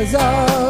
was all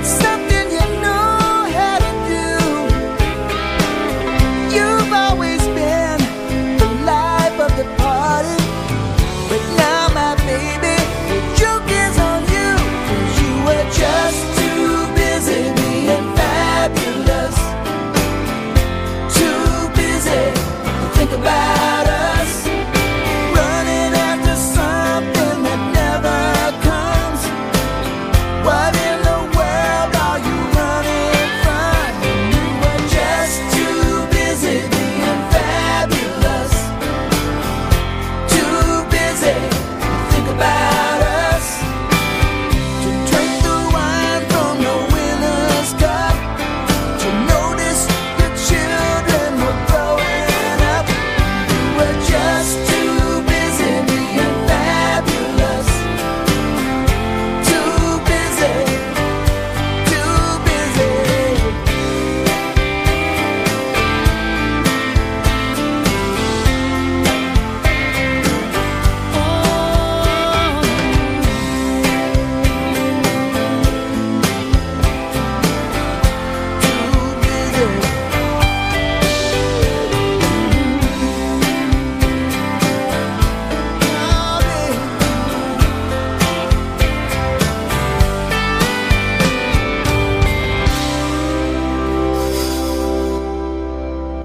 it's something